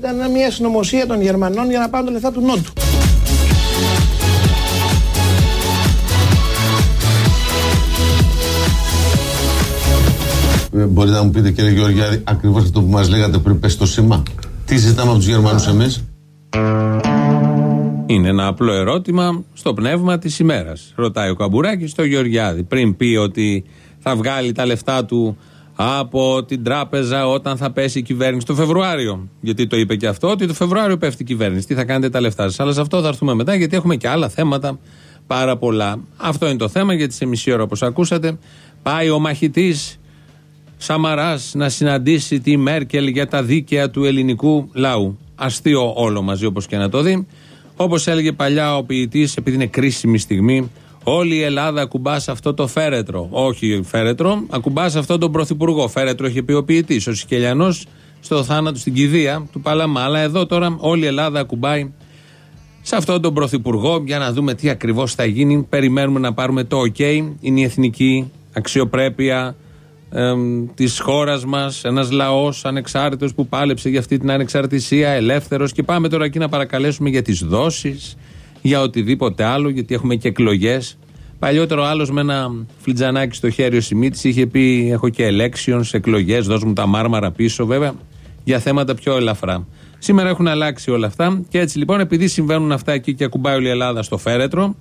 Το ευρώ ήταν μια συνωμοσία των Γερμανών για να πάρουν τα λεφτά του Νότου. Ε, μπορείτε να μου πείτε κύριε Γεωργιάδη ακριβώς αυτό που μας λέγατε πριν πέσει το σήμα. Τι ζητάμε από τους Γερμανούς εμείς; Είναι ένα απλό ερώτημα στο πνεύμα της ημέρας. Ρωτάει ο Καμπουράκης στο Γεωργιάδη. Πριν πει ότι θα βγάλει τα λεφτά του από την τράπεζα όταν θα πέσει η κυβέρνηση το Φεβρουάριο. Γιατί το είπε και αυτό, ότι το Φεβρουάριο πέφτει η κυβέρνηση. Τι θα κάνετε τα λεφτά σας. Αλλά σε αυτό θα έρθουμε μετά, γιατί έχουμε και άλλα θέματα πάρα πολλά. Αυτό είναι το θέμα, γιατί σε μισή ώρα, όπως ακούσατε, πάει ο μαχητής Σαμαράς να συναντήσει τη Μέρκελ για τα δίκαια του ελληνικού λαού. Αστείο όλο μαζί, όπως και να το δει. Όπως έλεγε παλιά ο ποιητής, επειδή είναι κρίσιμη στιγμή, όλη η Ελλάδα ακουμπά σε αυτό το φέρετρο. Όχι φέρετρο, ακουμπά σε αυτό τον πρωθυπουργό. Φέρετρο έχει πει ο ποιητής. Ο Σικελιανός στο θάνατο, στην κηδεία του Παλαμά. Αλλά εδώ τώρα όλη η Ελλάδα ακουμπάει σε αυτόν τον πρωθυπουργό για να δούμε τι ακριβώς θα γίνει. Περιμένουμε να πάρουμε το OK. Είναι η εθνική αξιοπρέπεια ε, της χώρας μας, ένας λαός ανεξάρτητος που πάλεψε για αυτή την ανεξαρτησία, ελεύθερος. Και πάμε τώρα εκεί να παρακαλέσουμε για τις δόσεις, για οτιδήποτε άλλο, γιατί έχουμε και εκλογές. Παλιότερο άλλος με ένα φλιτζανάκι στο χέρι ο Σιμίτης είχε πει: Έχω και ελέξιον σε εκλογές, δώσ' μου τα μάρμαρα πίσω, βέβαια, για θέματα πιο ελαφρά. Σήμερα έχουν αλλάξει όλα αυτά και έτσι λοιπόν, επειδή συμβαίνουν αυτά εκεί και ακουμπάει όλη η Ελλάδα στο φέρετρο,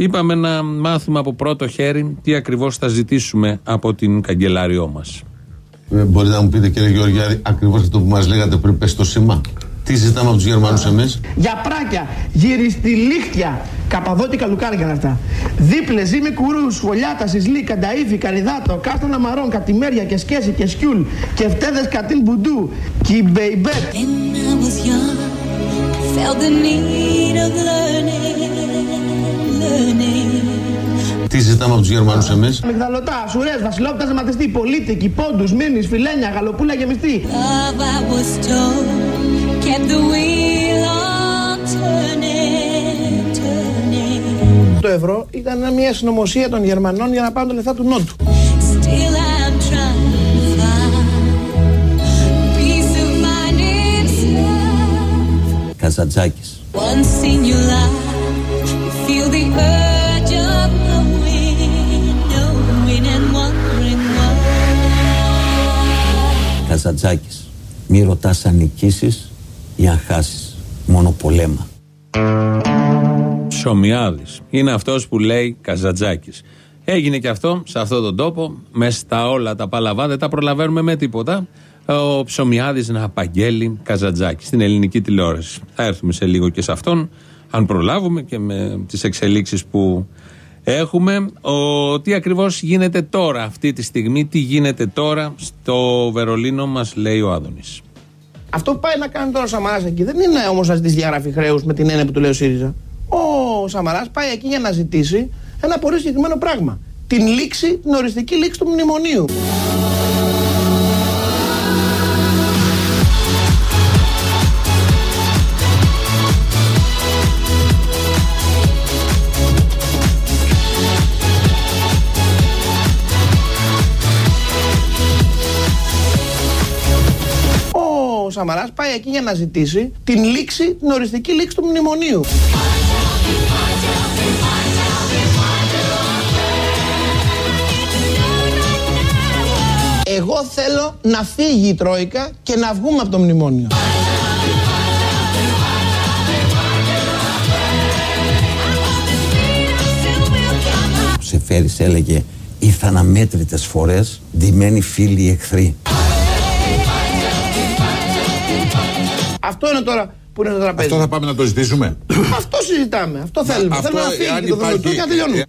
Είπαμε να μάθουμε από πρώτο χέρι τι ακριβώς θα ζητήσουμε από την καγκελάριό μας. Ε, μπορείτε να μου πείτε κύριε Γεωργιάδη ακριβώς αυτό που μας λέγατε πριν πέσει το σήμα; Τι ζητάμε από τους Γερμανούς εμείς; Για πράκια, γυριστηλίχτια, καπαδόκια λουκάρια αυτά. Δίπλε, ζύμη κουρούς, σχολιάτα, σισλή, κανταήφι, καριδάτο, κάστανα μαρών, κατημέρια και σκέση και σκιούλ, και φτέδε κατίν μπουντού, μπέιμπέτ. Τι ζητάμε από τους Γερμανούς εμείς; Μιγδαλωτά, σουρές, βασιλόπτα ζεματιστή, πολίτικη, πόντους, μήνυς, φιλένια, γαλοπούλα γεμιστή. Το ευρώ ήταν μια συνωμοσία των Γερμανών για να πάρουν τα λεφτά του Νότου. Καζατζάκης. Καζατζάκης. Μη ρωτάς αν νικήσεις ή αν χάσεις. Μόνο πολέμα. Ψωμιάδης. Είναι αυτός που λέει Καζατζάκης. Έγινε και αυτό σε αυτόν τον τόπο, μέσα στα όλα τα παλαβά, δεν τα προλαβαίνουμε με τίποτα. Ο Ψωμιάδης να απαγγέλει Καζατζάκη στην ελληνική τηλεόραση. Θα έρθουμε σε λίγο και σε αυτόν, αν προλάβουμε και με τις εξελίξεις που Έχουμε ο, τι ακριβώς γίνεται τώρα αυτή τη στιγμή, τι γίνεται τώρα στο Βερολίνο μας λέει ο Άδωνης. Αυτό που πάει να κάνει τώρα ο Σαμαράς εκεί δεν είναι όμως να ζητήσει διαγραφή χρέους με την έννοια που του λέει ο ΣΥΡΙΖΑ. Ο Σαμαράς πάει εκεί για να ζητήσει ένα πολύ συγκεκριμένο πράγμα. Την λήξη, την οριστική λήξη του μνημονίου. Σαμαράς πάει εκεί για να ζητήσει την λήξη, την οριστική λήξη του μνημονίου. Εγώ θέλω να φύγει η Τρόικα και να βγούμε από το μνημόνιο. Σε φέρεις έλεγε ήρθαν αμέτρητες φορές ντυμένοι φίλοι εχθροί. Αυτό είναι τώρα που είναι το τραπέζι. Αυτό θα πάμε να το ζητήσουμε; Αυτό συζητάμε. Αυτό θέλουμε. Αυτό, θέλουμε να φύγει και το υπάρχει... και να τελειώνουμε.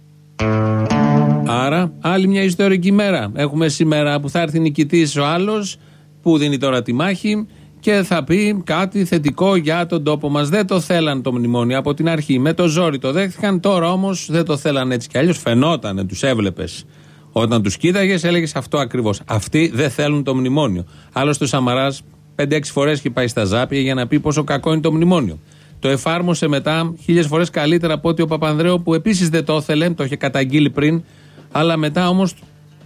Άρα, άλλη μια ιστορική μέρα. Έχουμε σήμερα που θα έρθει νικητής ο άλλος που δίνει τώρα τη μάχη και θα πει κάτι θετικό για τον τόπο μας. Δεν το θέλαν το μνημόνιο από την αρχή. Με το ζόρι το δέχτηκαν. Τώρα όμως δεν το θέλαν έτσι κι αλλιώς. Φαινόταν, τους έβλεπες. Όταν τους κοίταγες, έλεγες αυτό ακριβώς. Αυτοί δεν θέλουν το μνημόνιο. Άλλωστε ο Σαμαράς 5-6 φορές έχει πάει στα ζάπια για να πει πόσο κακό είναι το μνημόνιο. Το εφάρμοσε μετά χίλιες φορές καλύτερα από ότι ο Παπανδρέου που επίσης δεν το ήθελε, το είχε καταγγείλει πριν, αλλά μετά όμως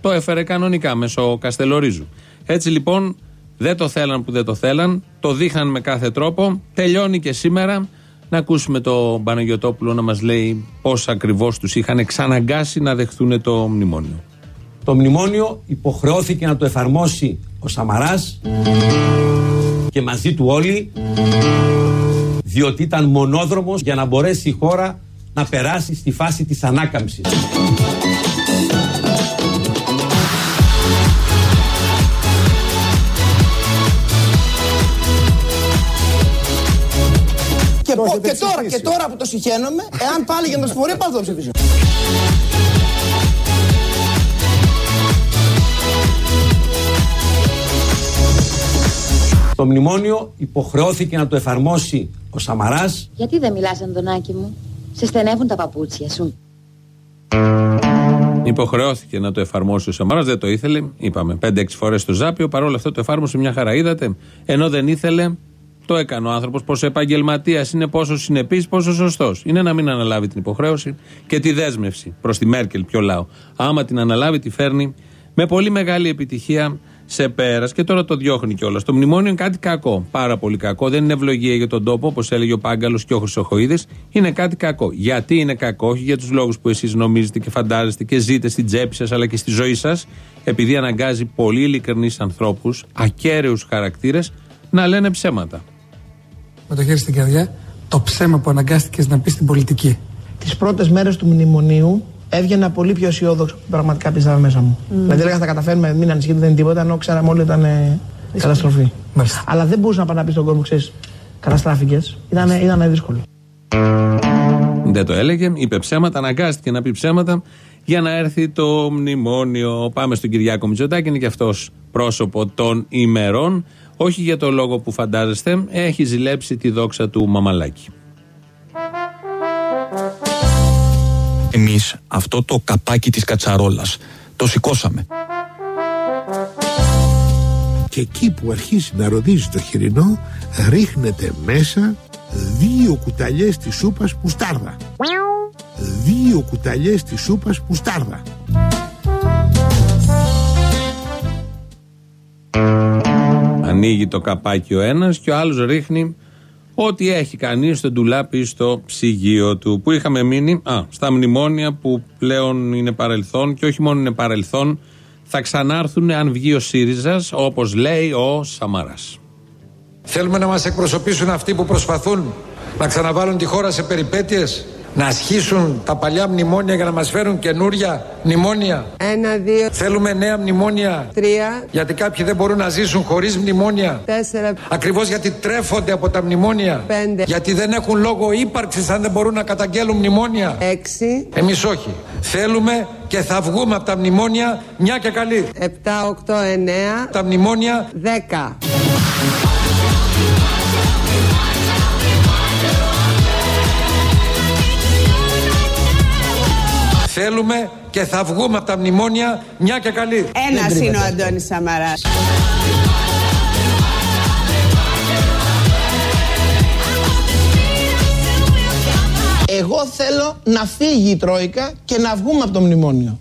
το έφερε κανονικά μέσω Καστελορίζου. Έτσι λοιπόν Δεν το θέλαν που δεν το θέλαν. Το δείχναν με κάθε τρόπο. Τελειώνει και σήμερα. Να ακούσουμε το Παναγιοτόπουλο να μας λέει πώς ακριβώς τους είχαν εξαναγκάσει να δεχθούν το μνημόνιο. Το μνημόνιο υποχρεώθηκε να το εφαρμόσει ο Σαμαράς και μαζί του όλοι διότι ήταν μονόδρομος για να μπορέσει η χώρα να περάσει στη φάση της ανάκαμψης. Και, πο- και τώρα, και τώρα που το συχαίνομαι, εάν πάλι για να συμφορεί, πάλι θα το ψηφίσω. Το μνημόνιο υποχρεώθηκε να το εφαρμόσει ο Σαμαράς Γιατί δεν μιλάς, Αντωνάκη μου; Σε στενεύουν τα παπούτσια σου. Υποχρεώθηκε να το εφαρμόσει ο Σαμαράς, δεν το ήθελε. Είπαμε 5-6 φορές το Ζάπιο, παρόλο αυτό το εφάρμοσε μια χαρά. Είδατε, ενώ δεν ήθελε, το έκανε ο άνθρωπος. Πόσο επαγγελματίας είναι, πόσο συνεπής, πόσο σωστός. Είναι να μην αναλάβει την υποχρέωση και τη δέσμευση προς τη Μέρκελ, πιο λαό. Άμα την αναλάβει, τη φέρνει με πολύ μεγάλη επιτυχία σε πέρας και τώρα το διώχνει κιόλας. Το μνημόνιο είναι κάτι κακό. Πάρα πολύ κακό. Δεν είναι ευλογία για τον τόπο, όπως έλεγε ο Πάγκαλος και ο Χρυσοχοίδης. Είναι κάτι κακό. Γιατί είναι κακό, όχι για τους λόγους που εσείς νομίζετε και φαντάζεστε και ζείτε στην τσέπη σας αλλά και στη ζωή σας, επειδή αναγκάζει πολύ ειλικρινείς ανθρώπους, ακέραιου χαρακτήρες, να λένε ψέματα. με το χέρι στην καρδιά το ψέμα που αναγκάστηκες να πεις στην πολιτική. Τις πρώτες μέρες του μνημονίου έβγαινα πολύ πιο αισιόδοξο που πραγματικά πίστευα μέσα μου. Δηλαδή έλεγα θα τα καταφέρουμε, μην ανησυχείτε, δεν είναι τίποτα, ενώ ξέραμε όλοι ήταν ε, καταστροφή. Μάλιστα. Αλλά δεν μπορούσα να πάω να πει στον κόσμο, ξέρεις, καταστράφηκες. Ήταν, ήταν δύσκολο. Δεν το έλεγε, είπε ψέματα, αναγκάστηκε να πει ψέματα για να έρθει το μνημόνιο. Πάμε στον Κυριάκο Μητσοτάκη, είναι και αυτός πρόσωπο των ημερών. Όχι για το λόγο που φαντάζεστε, έχει ζηλέψει τη δόξα του Μαμαλάκη. Εμείς αυτό το καπάκι της κατσαρόλας. Το σηκώσαμε. και εκεί που αρχίσει να ροδίζει το χοιρινό ρίχνετε μέσα δύο κουταλιές της σούπας πουστάρδα δύο κουταλιές της σούπας πουστάρδα Ανοίγει το καπάκι ο ένας και ο άλλος ρίχνει ό,τι έχει κανείς στο ντουλάπι ή στο ψυγείο του. Που είχαμε μείνει α, στα μνημόνια που πλέον είναι παρελθόν και όχι μόνο είναι παρελθόν, θα ξανάρθουν αν βγει ο ΣΥΡΙΖΑ, όπως λέει ο Σαμαράς. Θέλουμε να μας εκπροσωπήσουν αυτοί που προσπαθούν να ξαναβάλουν τη χώρα σε περιπέτειες, να ασχίσουν τα παλιά μνημόνια για να μας φέρουν καινούρια μνημόνια. Ένα, δύο, Θέλουμε νέα μνημόνια τρία, γιατί κάποιοι δεν μπορούν να ζήσουν χωρίς μνημόνια. τέσσερα, Ακριβώς γιατί τρέφονται από τα μνημόνια. Πέντε. Γιατί δεν έχουν λόγο ύπαρξης αν δεν μπορούν να καταγγέλουν μνημόνια. έξι, Εμείς όχι. Θέλουμε και θα βγούμε από τα μνημόνια μια και καλή. επτά, οκτώ, εννέα, Τα μνημόνια δέκα. Θέλουμε και θα βγούμε από τα μνημόνια μια και καλή. Ένας είναι ο Αντώνης Σαμαράς. Εγώ θέλω να φύγει η Τρόικα και να βγούμε από το μνημόνιο.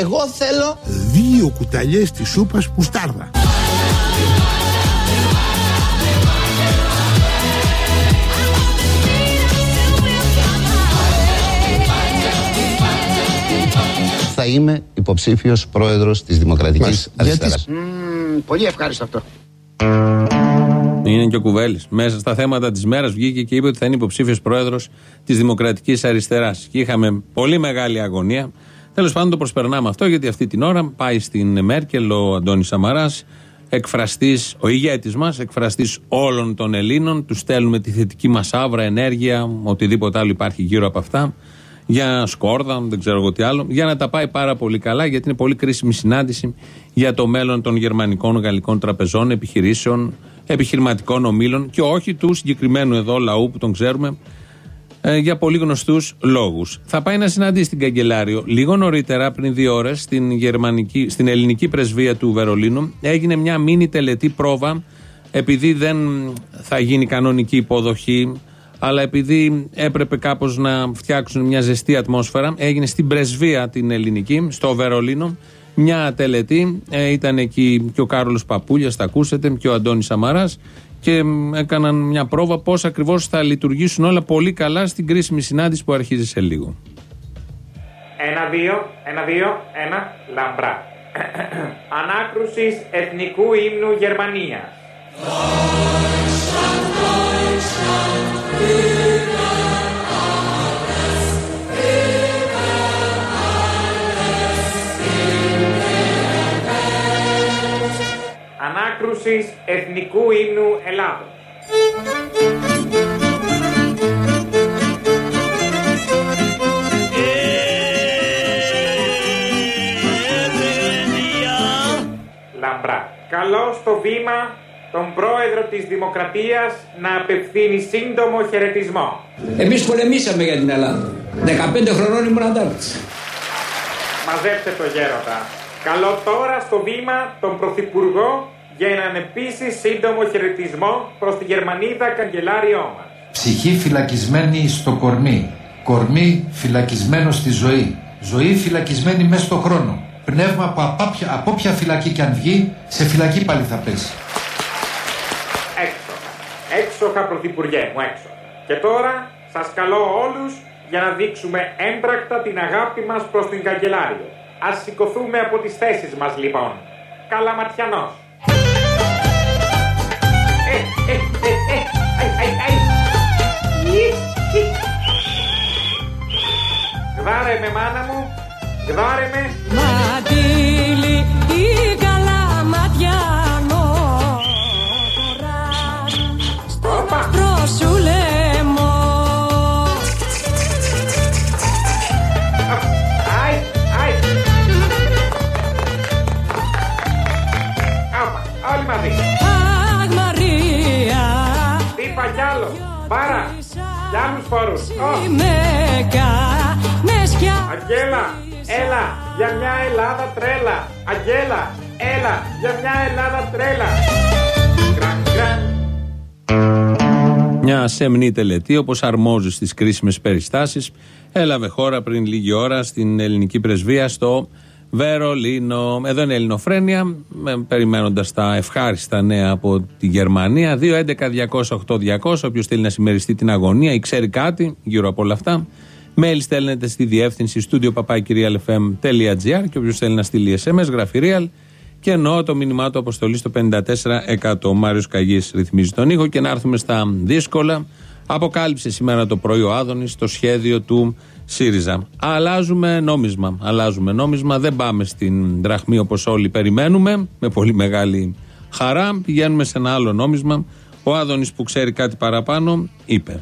Εγώ θέλω δύο κουταλιές της σούπας πουστάρδα Θα είμαι υποψήφιος πρόεδρος της Δημοκρατικής Αριστεράς. Πολύ ευχάριστο αυτό. Είναι και ο Κουβέλης. Μέσα στα θέματα της μέρας βγήκε και είπε ότι θα είναι υποψήφιος πρόεδρος της Δημοκρατικής Αριστεράς. Και είχαμε πολύ μεγάλη αγωνία. Τέλος πάντων το προσπερνάμε αυτό γιατί αυτή την ώρα πάει στην Μέρκελ ο Αντώνης Σαμαράς, εκφραστής, ο ηγέτης μας, εκφραστής όλων των Ελλήνων. Τους στέλνουμε τη θετική μας άβρα, ενέργεια, οτιδήποτε άλλο υπάρχει γύρω από αυτά. Για σκόρδα, δεν ξέρω εγώ τι άλλο. Για να τα πάει πάρα πολύ καλά, γιατί είναι πολύ κρίσιμη συνάντηση για το μέλλον των γερμανικών, γαλλικών τραπεζών, επιχειρήσεων, επιχειρηματικών ομίλων και όχι του συγκεκριμένου εδώ λαού που τον ξέρουμε ε, για πολύ γνωστούς λόγους. Θα πάει να συναντήσει την Καγκελάριο. Λίγο νωρίτερα, πριν δύο ώρες, στην, γερμανική, στην ελληνική πρεσβεία του Βερολίνου, έγινε μια μίνι τελετή πρόβα, επειδή δεν θα γίνει κανονική υποδοχή Αλλά επειδή έπρεπε κάπως να φτιάξουν μια ζεστή ατμόσφαιρα, έγινε στην πρεσβεία την ελληνική, στο Βερολίνο, μια τελετή. Ε, ήταν εκεί και ο Κάρολο Παπούλιας, τα ακούσετε, και ο Αντώνης Σαμαράς. Και μ, έκαναν μια πρόβα πώς ακριβώς θα λειτουργήσουν όλα πολύ καλά στην κρίσιμη συνάντηση που αρχίζει σε λίγο. Ένα, δύο, ένα, δύο, ένα, λαμπρά. Ανάκρουσης Εθνικού Ύμνου Γερμανίας. Ανάκρουσης Εθνικού Ύμνου Ελλάδος. Λαμπρά. Καλό στο βήμα τον πρόεδρο της Δημοκρατίας να απευθύνει σύντομο χαιρετισμό. Εμείς πολεμήσαμε για την Ελλάδα. 15 χρονών ήμουν αντάρτης. Μαζέψτε το γέροντα. Καλό τώρα στο βήμα τον Πρωθυπουργό για έναν επίσης σύντομο χαιρετισμό προς τη Γερμανίδα καγκελάριό μας. Ψυχή φυλακισμένη στο κορμί. Κορμί φυλακισμένο στη ζωή. Ζωή φυλακισμένη μέσα στο χρόνο. Πνεύμα που από όποια, από όποια φυλακή και αν βγει, σε φυλακή πάλι θα πέσει. Έξοχα. Έξοχα Πρωθυπουργέ μου έξοχα. Και τώρα σας καλώ όλους για να δείξουμε έμπρακτα την αγάπη μας προς την καγκελάριο. Ας σηκωθούμε από τις θέσεις μας λοιπόν. Καλαματιανός. Ε, ε, ε, ε, αι, αι, αι. Ι, ι. Γδάρε με μάνα μου, γδάρε με. Μαντήλι τρέλα. Αγγέλα, έλα για μια Ελλάδα τρέλα. Γκραν, γκραν. Μια σεμνή τελετή, όπως αρμόζει στις κρίσιμες περιστάσεις, έλαβε χώρα πριν λίγη ώρα στην ελληνική πρεσβεία στο Βερολίνο. Εδώ είναι η Ελληνοφρένεια, περιμένοντας τα ευχάριστα νέα από τη Γερμανία. 2.11.208.200. Όποιος θέλει να συμμεριστεί την αγωνία ή ξέρει κάτι γύρω από όλα αυτά, mail στέλνετε στη διεύθυνση studio papakirialfm.gr και όποιος θέλει να στείλει SMS, γράφει real και εννοώ το μήνυμά του αποστολής στο 54%. Ο Μάριος Καγής ρυθμίζει τον ήχο και να έρθουμε στα δύσκολα. Αποκάλυψε σήμερα το πρωί ο Άδωνης το σχέδιο του ΣΥΡΙΖΑ. Αλλάζουμε νόμισμα. Αλλάζουμε νόμισμα. Δεν πάμε στην δραχμή όπως όλοι περιμένουμε. Με πολύ μεγάλη χαρά. Πηγαίνουμε σε ένα άλλο νόμισμα. Ο Άδωνης που ξέρει κάτι παραπάνω είπε.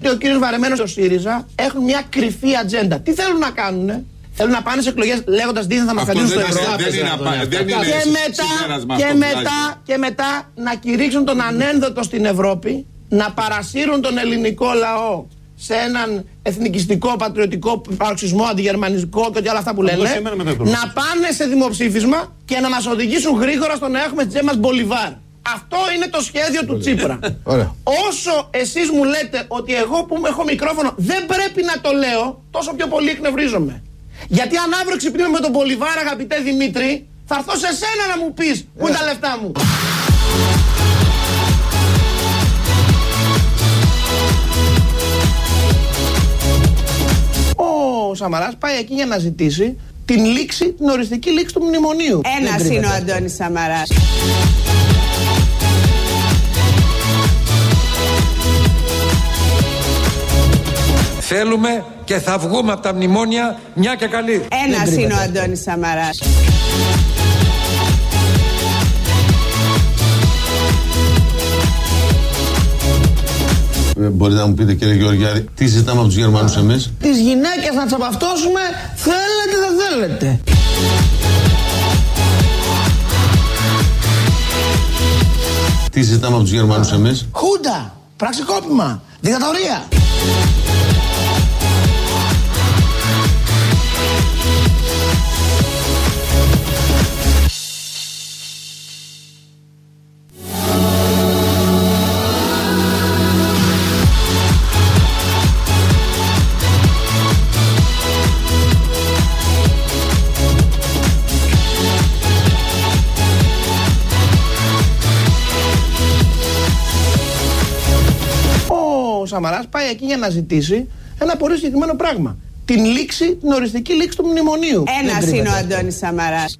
Και ο κύριος Βαρεμένος στο ΣΥΡΙΖΑ έχουν μια κρυφή ατζέντα. Τι θέλουν να κάνουνε; Θέλουν να πάνε σε εκλογές λέγοντας δίθεν θα μας Αυτό καλύψουν δεν στο είναι- ευρώ. δεν είναι απα- δεν είναι και συ- μετά, συμπέρασμα και, αυτό που μετά, και μετά να κηρύξουν τον ανένδοτο στην Ευρώπη, να παρασύρουν τον ελληνικό λαό σε έναν εθνικιστικό, πατριωτικό παροξισμό, αντιγερμανιστικό και ό,τι άλλα αυτά που λένε, σήμερα μετά το να πάνε σε δημοψήφισμα και να μας οδηγήσουν γρήγορα στο να έχουμε τι τζέμε Μπολιβάρ. Αυτό είναι το σχέδιο του Τσίπρα. Ωραία. Όσο εσείς μου λέτε ότι εγώ που έχω μικρόφωνο δεν πρέπει να το λέω, τόσο πιο πολύ εκνευρίζομαι. Γιατί αν αύριο ξυπνήσουμε με τον Μπολιβάρ, αγαπητέ Δημήτρη, θα έρθω σε σένα να μου πεις πού είναι τα λεφτά μου. Ο Σαμαράς πάει εκεί για να ζητήσει την λήξη, την οριστική λήξη του μνημονίου. Ένας Δεν είναι ο κρύβεται. Αντώνης Θέλουμε και θα βγούμε από τα μνημόνια μια και καλή. Ένας είναι ο Αντώνης Σαμαράς. Ε, Μπορείτε να μου πείτε κύριε Γεωργιάδη, τι ζητάμε από τους Γερμανούς εμείς; Τις γυναίκες να τσαπαυτώσουμε θέλετε δεν θέλετε. Τι ζητάμε από τους Γερμανούς εμείς; Χούντα, πραξικόπημα, δικτατορία. Σαμαράς πάει εκεί για να ζητήσει ένα πολύ συγκεκριμένο πράγμα. Την λήξη, την οριστική λήξη του μνημονίου. Ένα Δεν είναι ο τρίβεται. Αντώνης Σαμαράς.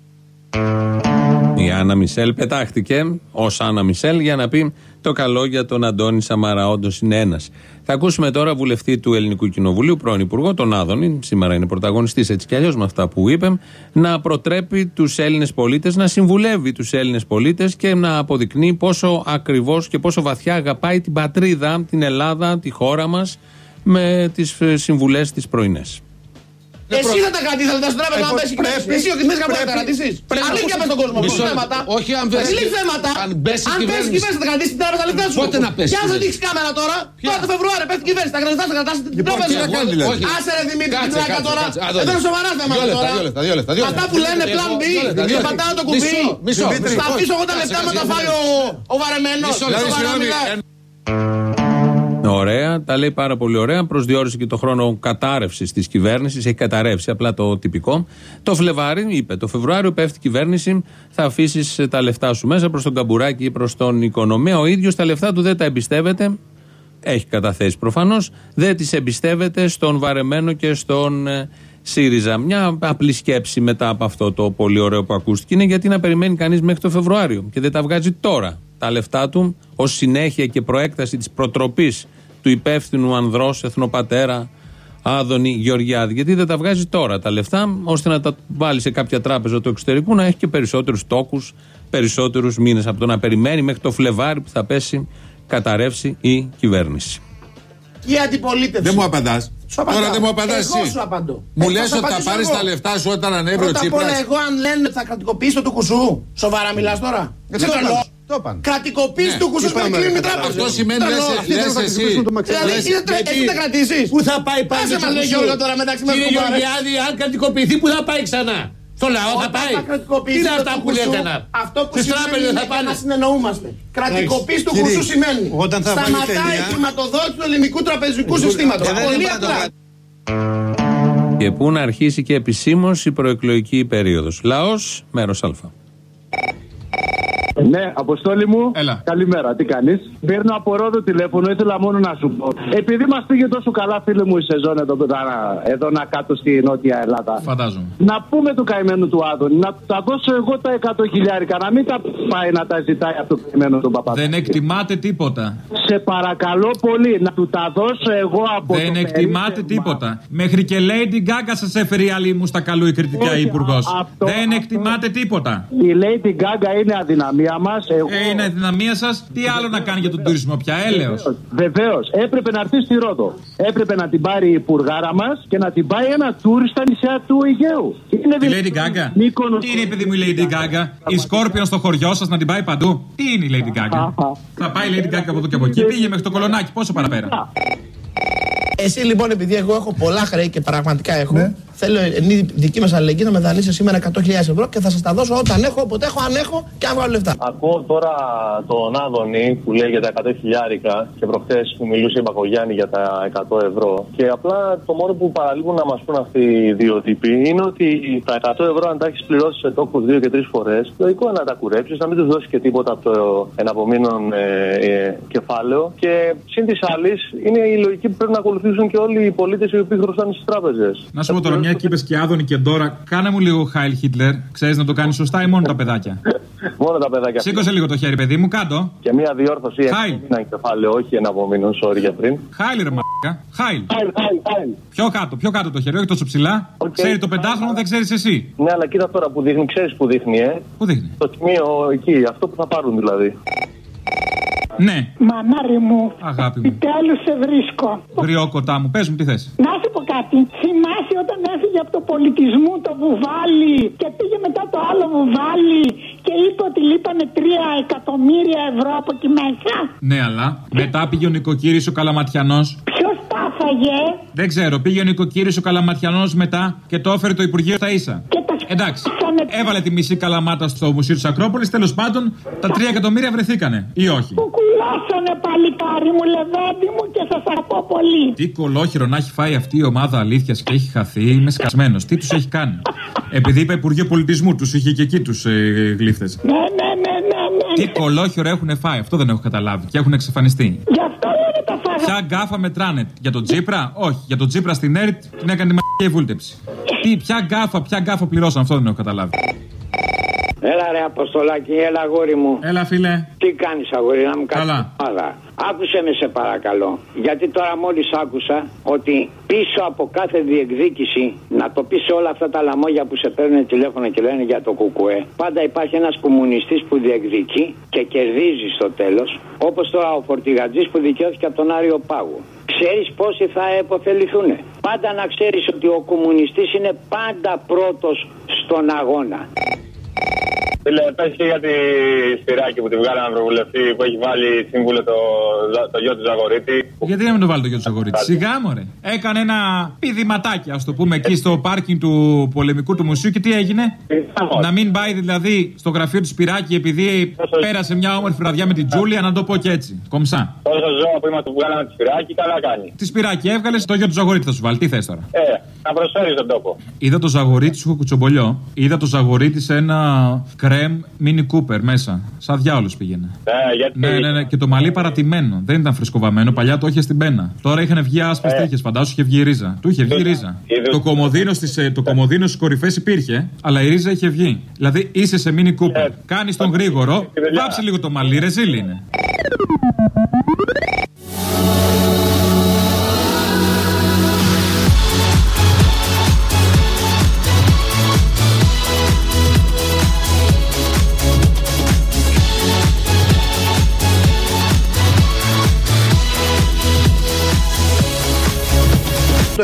Η Άννα Μισελ πετάχτηκε ως Άννα Μισελ για να πει το καλό για τον Αντώνη Σαμαρά. Όντως είναι ένας. Θα ακούσουμε τώρα βουλευτή του Ελληνικού Κοινοβουλίου, πρώην Υπουργό, τον Άδωνη, σήμερα είναι πρωταγωνιστής έτσι κι αλλιώς με αυτά που είπε, να προτρέπει τους Έλληνες πολίτες, να συμβουλεύει τους Έλληνες πολίτες και να αποδεικνύει πόσο ακριβώς και πόσο βαθιά αγαπάει την πατρίδα, την Ελλάδα, τη χώρα μας, με τις συμβουλές τις πρωινές. Εσύ θα τα κρατήσει, θα τα στράβει να πέσει πρέπει- Εσύ ο Δημήτρη θα πρέπει- τα κρατήσεις. πρέπει να Αλήθεια ακούσει- με τον κόσμο. Μισό Πού λεπτό. θέματα. Όχι, αν πέσει- Εσύ θέματα. αν πέσει η Αν πέσει η κυβέρνηση. κυβέρνηση, θα κρατήσεις την τράπεζα τα λεφτά σου. Πότε να πέσει η Και αν δεν κυβέρνηση. δείξει κάμερα τώρα, τώρα το Φεβρουάριο πέφτει η κυβέρνηση. Θα κρατήσει, θα κρατάσει την Λοιπόν, τράπεζα. τι να κάνει δηλαδή. Όχι. Άσε ρε Δημήτρη, την Κάτσε, τράκα κάτσε, τώρα. κάτσε. Α, δω, Εδώ είναι δω. σοβαρά Δύο θέματα λεπτά, τώρα. δύο λεπτά, δύο λεπτά, δύο Αυτά λεπτά. που λένε Εγώ- πλάν B δύο λεπτά, και δύο λεπτά. πατάω το κουμπί. Μισό, μισό. Θα αφήσω εγώ τα Κάτσε, λεφτά μου κάτσε, τα φάει κάτσε. ο- ο βαρεμένος. Μισό λεπτό, Σοβαρά συγγνώμη. Μιλάει. Ωραία, τα λέει πάρα πολύ ωραία. Προσδιορίσε και το χρόνο κατάρρευσης της κυβέρνησης. Έχει καταρρεύσει, απλά το τυπικό. Το Φλεβάρι, είπε, το Φεβρουάριο πέφτει η κυβέρνηση. Θα αφήσεις τα λεφτά σου μέσα προς τον καμπουράκι ή προς τον οικονομία. Ο ίδιος τα λεφτά του δεν τα εμπιστεύεται. Έχει καταθέσει προφανώς. Δεν τις εμπιστεύεται στον Βαρεμένο και στον ε, ΣΥΡΙΖΑ. Μια απλή σκέψη μετά από αυτό το πολύ ωραίο που ακούστηκε είναι γιατί να περιμένει κανείς μέχρι το Φεβρουάριο και δεν τα βγάζει τώρα τα λεφτά του ως συνέχεια και προέκταση της προτροπής του υπεύθυνου ανδρός εθνοπατέρα Άδωνη Γεωργιάδη. Γιατί δεν τα βγάζει τώρα τα λεφτά, ώστε να τα βάλει σε κάποια τράπεζα του εξωτερικού να έχει και περισσότερους τόκους, περισσότερους μήνες από το να περιμένει μέχρι το Φλεβάρι που θα πέσει, καταρρεύσει η κυβέρνηση. Και η αντιπολίτευση. Δεν μου απαντάς. Σου απαντάω. Τώρα δεν μου απαντάς Εγώ εσύ. σου απαντώ. Μου Ε, λες θα σου ότι θα απαντήσω πάρεις εγώ. τα λεφτά σου όταν ανέβει ο Πρώτα απ' όλα, Τσίπρας. εγώ αν λένε ότι θα κρατικοποιήσει το του κουσού. Σοβαρά μιλάς τώρα. Ε, Δεν το τρελό. είπαν. Το είπαν. Κρατικοποίηση Ναι, του κουσού είπαμε, με κλείνει ρε, τράπεζα. αυτό σημαίνει, Τρελό. λες, Αυτοί λες δεν θα εσύ. κρατικοποιήσουν το Μαξέλη. Λες, Δηλαδή, είναι τρε- γιατί- εσύ θα κρατήσεις; Πού θα πάει πάλι Άσε το μας, ρε, κουσού. Γιώργο, τώρα μεταξύ μας Κύριε κουμπάρες. Γεωργιάδη, αν κρατικοποιηθεί, πού θα πάει ξανά; Στο λαό θα Όταν πάει; θα Τι κρατικοποιήσει είναι το αυτά του που κουσού, λέτε να. Αυτό που Στις σημαίνει τράπεζες είναι θα πάνε. να συνεννοούμαστε. Κρατικοποίηση του Κύριε, κουσού σημαίνει όταν θα βάλει σταματάει η τέλεια- χρηματοδότηση του ελληνικού τραπεζικού συστήματος. Και δεν Πολύ είναι απλά. πάντα Και πού να αρχίσει και επισήμως η προεκλογική περίοδος. Λαός, μέρος Α. Ναι, αποστόλη μου. Έλα. Καλημέρα, τι κάνεις; Παίρνω από ρόδο τηλέφωνο, ήθελα μόνο να σου πω. Επειδή μας πήγε τόσο καλά, φίλε μου, η σεζόν εδώ, πέρα, εδώ να κάτω στη Νότια Ελλάδα. Φαντάζομαι. Να πούμε του καημένου του Άδωνη, να του τα δώσω εγώ τα 100 χιλιάρικα, να μην τα πάει να τα ζητάει από το καημένο του παπά. Δεν εκτιμάτε τίποτα. Σε παρακαλώ πολύ, να του τα δώσω εγώ από Δεν το εκτιμάτε περίπτωμα. τίποτα. Μέχρι και Lady Gaga σας έφερε η άλλη μου στα καλού η κριτικά Όχι, υπουργός. α- αυτό- Δεν εκτιμάτε τίποτα. Η Lady Gaga είναι αδυναμία μας. Εγώ... Ε, είναι αδυναμία σας. Τι άλλο να κάνει για τον τουρισμό πια, έλεος; Βεβαίως. Έπρεπε να έρθει στη Ρόδο. Έπρεπε να την πάρει η υπουργάρα μας και να την πάει ένα τουρ στα νησιά του Αιγαίου. Είναι Τη δυνατόν- Lady Gaga; Μύκονος- Τι είναι, παιδί μου, η Lady Gaga; Η Σκόρπιον στο χωριό σας να την πάει παντού; Τι είναι η Lady Gaga; Θα πάει η Lady Gaga από εδώ και από εκεί. Πήγε μέχρι το κολονάκι, πόσο παραπέρα; Εσύ λοιπόν, επειδή εγώ έχω πολλά χρέη και πραγματικά έχω, Ναι. θέλω εν είδη δική μας αλληλεγγύη να με δανείσει σήμερα 100.000 ευρώ και θα σας τα δώσω όταν έχω, όποτε έχω, αν έχω και αν βγάλω λεφτά. Ακούω τώρα τον Άδωνη που λέει για τα 100 χιλιάρικα και προχθές που μιλούσε η Μπακογιάννη για τα 100 ευρώ. Και απλά το μόνο που παραλείπουν να μας πούν αυτοί οι δύο τύποι είναι ότι τα 100 ευρώ, αν τα έχεις πληρώσεις σε τόκους δύο και τρεις φορές, λογικό είναι να τα κουρέψεις, να μην τους δώσεις και τίποτα από το εναπομείνον ε, ε, κεφάλαιο. Και συν της άλλης, είναι η λογική που πρέπει να ακολουθήσουν και όλοι οι πολίτες οι οποίοι χρωστάνε στις τράπεζες. Να σου πω τώρα, μια και είπες και Άδωνη και τώρα, κάνε μου λίγο Χάιλ Χίτλερ. Ξέρεις να το κάνεις σωστά ή μόνο τα παιδάκια; Μόνο τα παιδάκια. Σήκωσε λίγο το χέρι, παιδί μου, κάτω. Και μία διόρθωση Χάιλ. ένα κεφάλαιο, όχι εναπομείνον, sorry για πριν. Χάιλ, ρε μαλάκα. Χάιλ. Χάιλ, χάιλ, χάιλ. Πιο κάτω, πιο κάτω το χέρι, όχι τόσο ψηλά. Ξέρει το πεντάχρονο, δεν ξέρεις εσύ. Ναι, αλλά κοίτα τώρα που δείχνει, ξέρεις που δείχνει, ε. Πού δείχνει; Το σημείο εκεί, αυτό που θα πάρουν δηλαδή. Ναι, Μανάρι μου, αγάπη μου. τέλους σε βρίσκω; Γριόκοτά μου, πες μου τι θες. Να σου πω κάτι. Θυμάσαι όταν έφυγε από το πολιτισμό το βουβάλι και πήγε μετά το άλλο βουβάλι και είπε ότι λείπανε 3 εκατομμύρια ευρώ από εκεί μέσα; Ναι, αλλά μετά πήγε ο νοικοκύρης ο Καλαματιανός. Ποιος τα έφαγε Δεν ξέρω, πήγε ο νοικοκύρης ο Καλαματιανός μετά και το έφερε το Υπουργείο στα ίσα. Εντάξει, έβαλε τη μισή καλαμάτα στο Μουσείο της Ακρόπολης. Τέλος πάντων, τα 3 εκατομμύρια βρεθήκανε. Ή όχι; κουλάσανε παλικάρι μου, λεβέντι μου και σας αγαπώ πολύ. Τι κολόχερο να έχει φάει αυτή η ομάδα αλήθειας και έχει χαθεί. Είμαι σκασμένος. Τι τους έχει κάνει; Επειδή είπα Υπουργείο Πολιτισμού, τους είχε και εκεί τους ε, γλύφτες. Ναι, ναι, ναι, ναι, ναι. Τι κωλόχερο έχουν φάει, αυτό δεν έχω καταλάβει και έχουν εξαφανιστεί. Γι' αυτό λένε τα φάγανε Ποια γκάφα μετράνε. Για τον Τσίπρα, όχι. Για τον Τσίπρα στην ΕΡΤ την έκανε τη μαγική Βούλτεψη. Τι, ποια γκάφα, ποια γκάφα πληρώσαν, αυτό δεν έχω καταλάβει. Έλα ρε Αποστολάκη, έλα αγόρι μου. Έλα φίλε. Τι κάνεις αγόρι, να μου κάνεις Καλά. ομάδα. Άκουσε με σε παρακαλώ. Γιατί τώρα μόλις άκουσα ότι πίσω από κάθε διεκδίκηση, να το πεις σε όλα αυτά τα λαμόγια που σε παίρνουν τηλέφωνο και λένε για το κουκουέ, πάντα υπάρχει ένας κομμουνιστής που διεκδικεί και κερδίζει στο τέλος, όπως τώρα ο Φορτηγατζής που δικαιώθηκε από τον Άρειο Πάγο. Ξέρεις πόσοι θα επωφεληθούν. Πάντα να ξέρεις ότι ο κομμουνιστής είναι πάντα πρώτος στον αγώνα. Φίλε, πες και για τη Σπυράκη που τη βγάλανε προβουλευτή που έχει βάλει σύμβουλο το, το γιο του Ζαγορίτη. Γιατί να μην το βάλει το γιο του Ζαγορίτη. Σιγά μωρέ. Έκανε ένα πηδηματάκι, ας το πούμε, εκεί στο πάρκινγκ του πολεμικού του μουσείου και τι έγινε; Να μην πάει δηλαδή στο γραφείο του Σπυράκη επειδή πέρασε μια όμορφη βραδιά με την Τζούλια, να το πω και έτσι. Κομψά. Τόσο ζώο που είμαστε που βγάλαμε τη Σπυράκη, καλά κάνει. Τη Σπυράκη έβγαλε, το γιο του Ζαγορίτη θα σου βάλει. Τι θες τώρα; Ε, να προσφέρεις τον τόπο. Είδα το Ζαγορίτη σου κουτσομπολιό. Είδα το Ζαγορίτη σε ένα κρέμ μίνι κούπερ μέσα. Σαν διάολος πήγαινε. Ε, γιατί... Ναι, ναι, ναι. Και το μαλλί παρατημένο. Δεν ήταν φρεσκοβαμμένο. Παλιά το είχε στην πένα. Τώρα είχαν βγει άσπρες Ε. τρίχε. Φαντάσου είχε βγει ρίζα. Του είχε βγει ρίζα. είδες- Το κομμωδίνο στις, ε, το κομμωδίνο στις κορυφές υπήρχε, αλλά η ρίζα είχε βγει. Δηλαδή είσαι σε μίνι κούπερ. Κάνεις τον γρήγορο, βάψε λίγο το μαλλί, ρεζίλ είναι.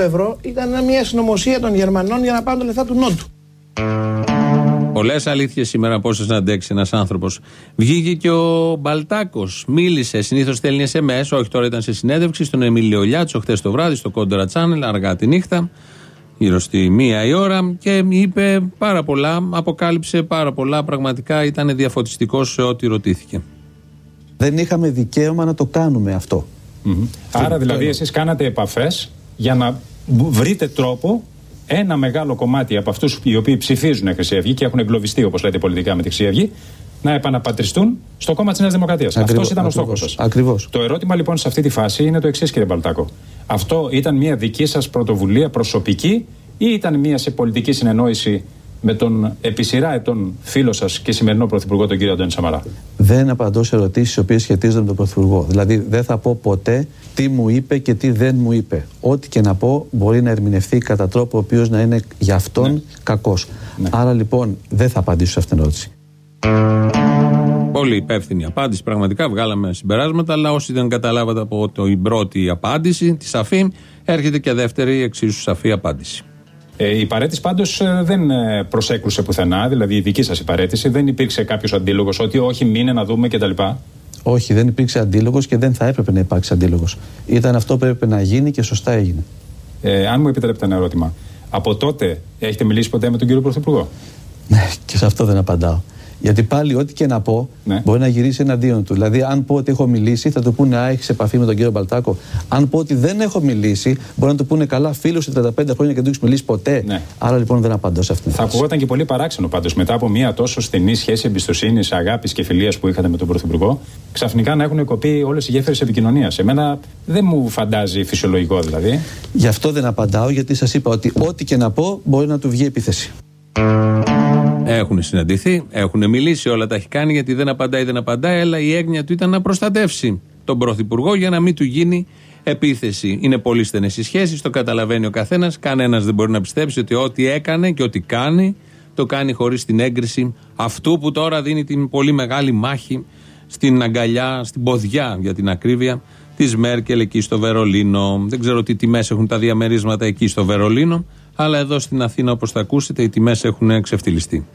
Ευρώ ήταν μια συνωμοσία των Γερμανών για να πάρουν τα λεφτά του Νότου. Πολλές αλήθειες σήμερα, πόσε να αντέξει ένας άνθρωπος. Βγήκε και ο Μπαλτάκος. Μίλησε. Συνήθως στέλνει SMS. Όχι, τώρα ήταν σε συνέντευξη στον Εμίλιο Λιάτσο χθες το βράδυ στο Κόντορα Channel, αργά τη νύχτα, γύρω στη μία η ώρα. Και είπε πάρα πολλά. Αποκάλυψε πάρα πολλά. Πραγματικά ήταν διαφωτιστικός σε ό,τι ρωτήθηκε. Δεν είχαμε δικαίωμα να το κάνουμε αυτό. Άρα δηλαδή εσείς κάνατε επαφές για να μπου- βρείτε τρόπο ένα μεγάλο κομμάτι από αυτούς οι οποίοι ψηφίζουν Χρυσή Αυγή και έχουν εγκλωβιστεί όπως λέτε πολιτικά με τη Χρυσή Αυγή να επαναπατριστούν στο κόμμα της Νέας Δημοκρατίας. Ακριβώς, Αυτός ήταν ο ακριβώς, στόχος σας. ακριβώς. Το ερώτημα λοιπόν σε αυτή τη φάση είναι το εξής κύριε Μπαλτάκο. Αυτό ήταν μια δική σας πρωτοβουλία προσωπική ή ήταν μια σε πολιτική συνεννόηση με τον επί σειρά ετών φίλο σας και σημερινό πρωθυπουργό τον κύριο Αντώνη Σαμαρά; Δεν απαντώ σε ερωτήσεις οι οποίες σχετίζονται με τον Πρωθυπουργό. Δηλαδή, δεν θα πω ποτέ τι μου είπε και τι δεν μου είπε. Ό,τι και να πω μπορεί να ερμηνευτεί κατά τρόπο ο οποίος να είναι για αυτόν Ναι. κακός. Άρα λοιπόν δεν θα απαντήσω σε αυτήν την ερώτηση. Πολύ υπεύθυνη απάντηση. Πραγματικά βγάλαμε συμπεράσματα, αλλά όσοι δεν καταλάβατε από το, η πρώτη απάντηση, τη σαφή, έρχεται και δεύτερη εξίσου σαφή απάντηση. Ε, η παρέτηση πάντως δεν ε, προσέκρουσε πουθενά, δηλαδή η δική σας η παρέτηση. Δεν υπήρξε κάποιος αντίλογος ότι όχι, μείνε να δούμε κτλ. Όχι, δεν υπήρξε αντίλογος και δεν θα έπρεπε να υπάρξει αντίλογος. Ήταν αυτό που έπρεπε να γίνει και σωστά έγινε. Ε, αν μου επιτρέπετε ένα ερώτημα. Από τότε έχετε μιλήσει ποτέ με τον κύριο Πρωθυπουργό; Ναι, και σε αυτό δεν απαντάω. Γιατί πάλι, ό,τι και να πω, Ναι. μπορεί να γυρίσει εναντίον του. Δηλαδή, αν πω ότι έχω μιλήσει, θα του πούνε Α, έχεις επαφή με τον κύριο Μπαλτάκο. Αν πω ότι δεν έχω μιλήσει, μπορεί να του πούνε Καλά, φίλος σου 35 χρόνια και δεν του έχεις μιλήσει ποτέ. Άρα λοιπόν δεν απαντώ σε αυτήν την Ναι. Θα ακουγόταν και πολύ παράξενο πάντως μετά από μια τόσο στενή σχέση εμπιστοσύνης, αγάπης και φιλίας που είχατε με τον Πρωθυπουργό, ξαφνικά να έχουν κοπεί όλες οι γέφυρες επικοινωνίας. Εμένα δεν μου φαντάζει φυσιολογικό δηλαδή. Γι' αυτό δεν απαντάω, γιατί σας είπα ότι ό,τι και να πω μπορεί να του βγει επίθεση. Έχουν συναντηθεί, έχουν μιλήσει, όλα τα έχει κάνει γιατί δεν απαντάει, δεν απαντάει, αλλά η έγνοια του ήταν να προστατεύσει τον Πρωθυπουργό για να μην του γίνει επίθεση. Είναι πολύ στενές οι σχέσεις, το καταλαβαίνει ο καθένας. Κανένας δεν μπορεί να πιστέψει ότι ό,τι έκανε και ό,τι κάνει, το κάνει χωρίς την έγκριση αυτού που τώρα δίνει την πολύ μεγάλη μάχη στην αγκαλιά, στην ποδιά για την ακρίβεια της Μέρκελ εκεί στο Βερολίνο. Δεν ξέρω τι τιμές έχουν τα διαμερίσματα εκεί στο Βερολίνο, αλλά εδώ στην Αθήνα, όπως θα ακούσετε, οι τιμές έχουν ξεφτυλιστεί.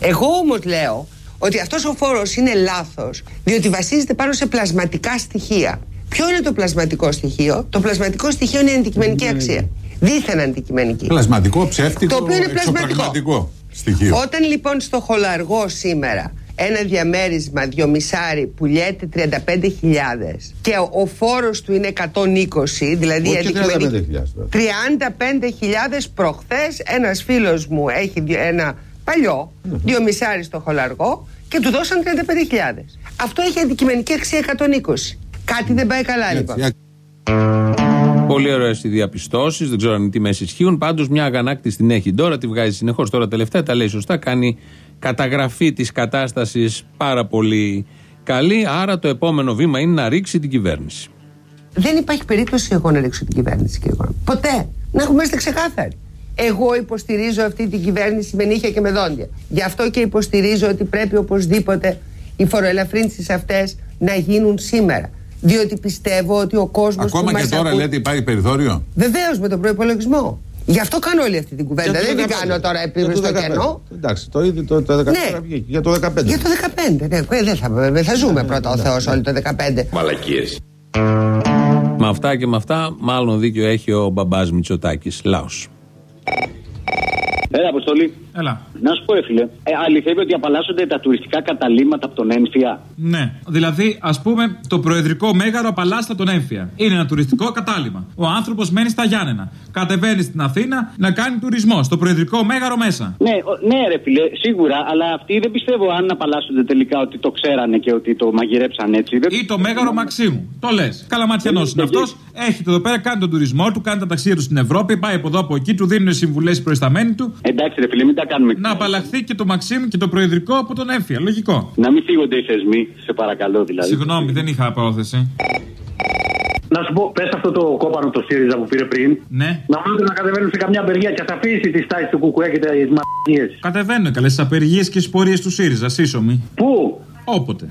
Εγώ όμως λέω ότι αυτός ο φόρος είναι λάθος διότι βασίζεται πάνω σε πλασματικά στοιχεία. Ποιο είναι το πλασματικό στοιχείο; Το πλασματικό στοιχείο είναι η αντικειμενική αξία. Δίθεν αντικειμενική. Πλασματικό, ψεύτικο, Το οποίο είναι πλασματικό. εξωπραγματικό στοιχείο. Όταν λοιπόν στο χολαργό σήμερα ένα διαμέρισμα δυομισάρι πουλιέται 35.000 και ο, ο φόρος του είναι 120, δηλαδή Όχι και αντικειμενική- 35.000 τώρα. 35.000 προχθές ένας φίλος μου έχει δυο- ένα παλιό δυομισάρι στο χολαργό και του δώσαν 35.000. Αυτό έχει αντικειμενική αξία 120. Κάτι δεν πάει καλά λοιπόν. Πολύ ωραίες οι διαπιστώσεις, δεν ξέρω αν οι τιμές ισχύουν. Πάντως μια αγανάκτηση την έχει τώρα, τη βγάζει συνεχώς. Τώρα τελευταία τα λέει σωστά, κάνει καταγραφή της κατάστασης πάρα πολύ καλή. Άρα το επόμενο βήμα είναι να ρίξει την κυβέρνηση. Δεν υπάρχει περίπτωση εγώ να ρίξω την κυβέρνηση, κύριε Κόλλο. Ποτέ. Να έχουμε είστε ξεκάθαροι. Εγώ υποστηρίζω αυτή την κυβέρνηση με νύχια και με δόντια. Γι' αυτό και υποστηρίζω ότι πρέπει οπωσδήποτε οι φοροελαφρύνσεις αυτές να γίνουν σήμερα. Διότι πιστεύω ότι ο κόσμος. Ακόμα και τώρα λέτε υπάρχει περιθώριο; Βεβαίως με τον προπολογισμό. Γι' αυτό κάνω όλη αυτή την κουβέντα. Για το Δεν την 15. κάνω τώρα Για επί το στο 15. κενό. Εντάξει, το ήδη το, το 14 Ναι. βγήκε. Για το 15. Για το 15. Ναι, ε, δεν θα, δεν θα ζούμε πρώτα ο Θεός όλοι το 15. Μαλακίες. Με αυτά και με αυτά, μάλλον δίκιο έχει ο μπαμπάς Μητσοτάκης. Λάος. Έλα, Αποστολή. Έλα. Να σου πω, ρε φίλε. Ε, αληθεύει ότι απαλλάσσονται τα τουριστικά καταλήμματα από τον έμφυα. Ναι. Δηλαδή, ας πούμε, το προεδρικό μέγαρο απαλλάσσεται τον έμφυα. Είναι ένα τουριστικό κατάλημα. Ο άνθρωπος μένει στα Γιάννενα. Κατεβαίνει στην Αθήνα να κάνει τουρισμό. Στο προεδρικό μέγαρο μέσα. Ναι, ο- ναι, ρε φίλε, σίγουρα, αλλά αυτοί δεν πιστεύω αν απαλλάσσονται τελικά ότι το ξέρανε και ότι το μαγειρέψαν έτσι. Δεν... Ή το μέγαρο Μαξίμου. Το λες. Καλαματιανός είναι αυτός. Έχετε εδώ πέρα, κάνει τον τουρισμό του, κάνει τα ταξίδια του στην Ευρώπη, πάει από εδώ από εκεί, του δίνουν συμβουλές οι προϊσταμένοι του. Εντάξει, ρε φίλε, μην τα κάνουμε. Να απαλλαχθεί και το Μαξίμου και το προεδρικό από τον έμφυα. Λογικό. Να μην φύγονται οι θεσμοί, σε παρακαλώ δηλαδή. Συγγνώμη, δεν είχα πρόθεση. Να σου πω, πες αυτό το κόπανο το ΣΥΡΙΖΑ που πήρε πριν. Ναι. Να μάθουν να κατεβαίνουν σε καμιά απεργία και θα αφήσει τη στάση του Κουκουέ και τι μαγείε. Κατεβαίνουν καλές τις απεργίες και στι πορείες του ΣΥΡΙΖΑ, σύσσωμοι. Πού; Όποτε.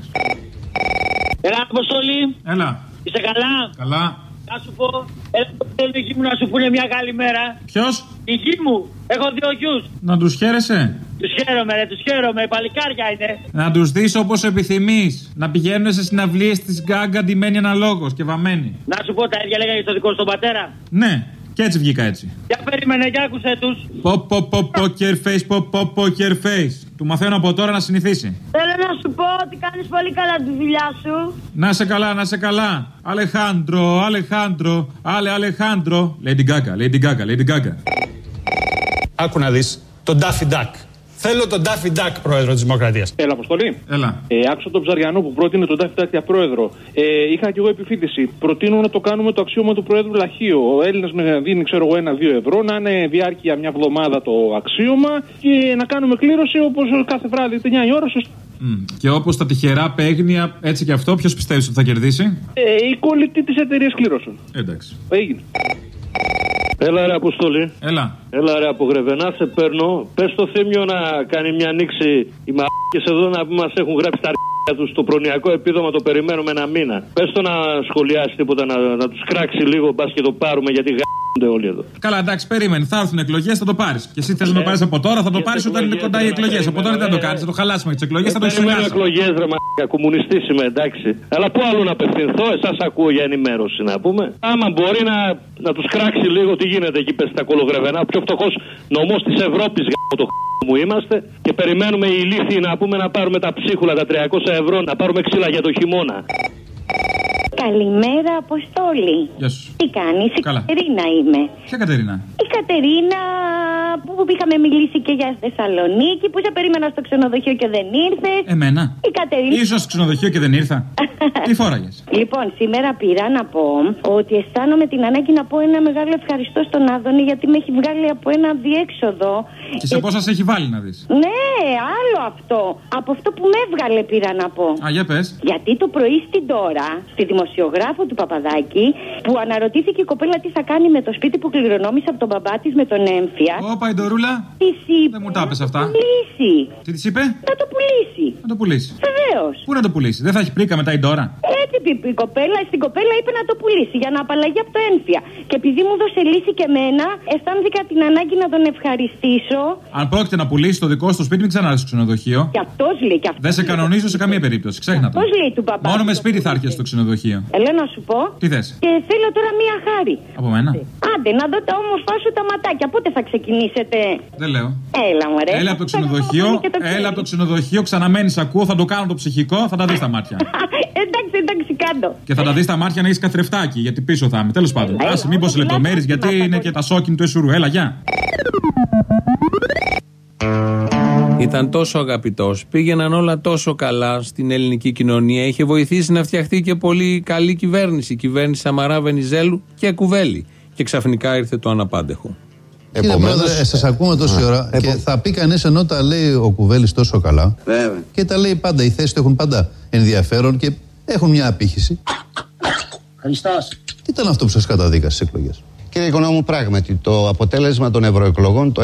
Έλα, Αποστολή. Έλα. Είσαι καλά; Καλά. Να σου πω, έλα το θέλω η γη μου να σου πούνε μια καλή μέρα. Ποιος; Η γη μου. Έχω δύο γιους. Να τους χαίρεσαι; Τους χαίρομαι, ρε, τους χαίρομαι. Παλικάρια είναι. Να τους δεις όπως επιθυμείς. Να πηγαίνουν σε συναυλίες της γκάγκα ντυμένοι αναλόγως και βαμμένοι. Να σου πω, τα ίδια λέγανε στο δικό σου τον πατέρα. Ναι, και έτσι βγήκα έτσι. Για περίμενε, για άκουσε τους. Πο πο πο poker face, πο πο poker face. Του μαθαίνω από τώρα να συνηθίσει. Θέλω να σου πω ότι κάνεις πολύ καλά τη δουλειά σου. Να σε καλά, να σε καλά. Αλεχάντρο, Αλεχάντρο, Αλε Αλεχάντρο. Lady Gaga, Lady Gaga, Lady Gaga. Άκου να δεις, τον Daffy Duck. Θέλω τον Daffy Duck, πρόεδρο της Δημοκρατίας. Έλα, Αποστολή. Έλα. Ε, άκουσα τον Ψαριανό που πρότεινε τον Τάφη για πρόεδρο. Ε, είχα και εγώ επιφύτηση. Προτείνω να το κάνουμε το αξίωμα του Προέδρου Λαχείο. Ο Έλληνας με δίνει, ξέρω εγώ, ένα-δύο ευρώ, να είναι διάρκεια μια εβδομάδα το αξίωμα και να κάνουμε κλήρωση όπως κάθε βράδυ, 9 η ώρα. Σωστά. Μμ. Και όπως τα τυχερά παίγνια, έτσι και αυτό, ποιος πιστεύεις ότι θα κερδίσει; Ε, η κολλητή της εταιρείας κλήρωσεων. Εντάξει. Έγινε. Έλα ρε Αποστολή. Έλα. Έλα ρε από Γρεβενά, σε παίρνω. Πες στο θύμιο να κάνει μια ανοίξη. Οι μαλάκες εδώ να μας έχουν γράψει τα αρχαία τους στο προνοιακό επίδομα το περιμένουμε ένα μήνα. Πες το να σχολιάσει τίποτα, να, να τους κράξει λίγο, μπας και το πάρουμε γιατί γάμονται όλοι εδώ. Καλά, εντάξει, περίμενε. Θα έρθουν εκλογές, θα το πάρεις. Και εσύ θες να το πάρεις από τώρα, θα το πάρεις όταν είναι κοντά οι εκλογές. Από τώρα δεν θα το κάνεις, θα το χαλάσουμε τις εκλογές, θα το Περιμένω εξηγάσει. εκλογές, ρε μαλάκα, κομμουνιστής είμαι, εντάξει. Αλλά πού άλλο να απευθυνθώ, εσάς ακούω για ενημέρωση να πούμε. Άμα μπορεί να, να τους κράξει λίγο τι γίνεται εκεί πες στα κολογρεβενά. Ο πιο φτωχός νομός της Ευρώπης γάμο το χ μου είμαστε και περιμένουμε οι ηλίθιοι να πούμε να πάρουμε τα ψίχουλα, τα 300 ευρώ, να πάρουμε ξύλα για το χειμώνα. Καλημέρα, Αποστόλη. Γεια σου. Τι κάνεις, η Καλά. Κατερίνα είμαι. Ποια Κατερίνα; Η Κατερίνα που είχαμε μιλήσει και για Θεσσαλονίκη, που σε περίμενα στο ξενοδοχείο και δεν ήρθες. Εμένα. Η Κατερίνα. Ίσως στο ξενοδοχείο και δεν ήρθα. Τι φόραγες; Λοιπόν, σήμερα πήρα να πω ότι αισθάνομαι την ανάγκη να πω ένα μεγάλο ευχαριστώ στον Άδωνη γιατί με έχει βγάλει από ένα διέξοδο. Και σε πόσα σε έχει βάλει να δεις; Ναι, άλλο αυτό. Από αυτό που με έβγαλε πήρα να πω. Α, για πες. Γιατί το πρωί στην τώρα, στη δημοσιογράφο του Παπαδάκη, που αναρωτήθηκε η κοπέλα τι θα κάνει με το σπίτι που κληρονόμησε από τον μπαμπά της με τον έμφυα. Όπα, η Ντορούλα; Της είπε. Δεν μου τα πες αυτά. Να το πουλήσει. Τι της είπε; Να το πουλήσει. Να το πουλήσει. Βεβαίως. Πού να το πουλήσει, δεν θα έχει πρίκα μετά η Ντόρα; Έτσι είπε η κοπέλα, στην κοπέλα είπε να το πουλήσει για να απαλλαγεί από το έμφυα. Και επειδή μου δώσε λύση και εμένα, αισθάνθηκα την ανάγκη να τον ευχαριστήσω. Αν πρόκειται να πουλήσει το δικό σου το σπίτι, μην ξανάρθεις στο ξενοδοχείο. Και αυτός λέει και αυτό. Δεν σε κανονίζω σε καμία περίπτωση, ξέχνα το. Πώ λέει του παπά. Μόνο με σπίτι θα έρχεσαι στο ξενοδοχείο. Έλα να σου πω. Τι θες, Και θέλω τώρα μία χάρη. από μένα; Άντε, να δω τα όμορφά σου τα ματάκια. Πότε θα ξεκινήσετε. Δεν λέω. Έλα, μωρέ. Έλα από το ξενοδοχείο, έλα από το ξενοδοχείο, ξαναμένεις ακούω, θα το κάνω το ψυχικό, θα τα δεις τα μάτια. εντάξει, εντάξει, κάτω. Και θα τα δεις τα μάτια να έχεις καθρεφτάκι, γιατί πίσω θα είμαι. Τέλος πάντων. Έλα, Άσε, μήπω λεπτομέρειες, γιατί είναι και τα σόκιν του εσουρού. Έλα, γεια. Η Ήταν τόσο αγαπητός. Πήγαιναν όλα τόσο καλά στην ελληνική κοινωνία. Είχε βοηθήσει να φτιαχτεί και πολύ καλή κυβέρνηση. Η κυβέρνηση Σαμαρά Βενιζέλου και Κουβέλη. Και ξαφνικά ήρθε το αναπάντεχο. Κύριε Πρόεδρε, σας ακούμε τόση ώρα και θα πει κανείς ενώ τα λέει ο Κουβέλης τόσο καλά. Βέβαια. Και τα λέει πάντα. Οι θέσεις του έχουν πάντα ενδιαφέρον και έχουν μια απήχηση. Χριστός. Τι ήταν αυτό που σας καταδίκασε στις εκλογές; Κύριε Οικονόμου, πράγματι το αποτέλεσμα των ευρωεκλογών, το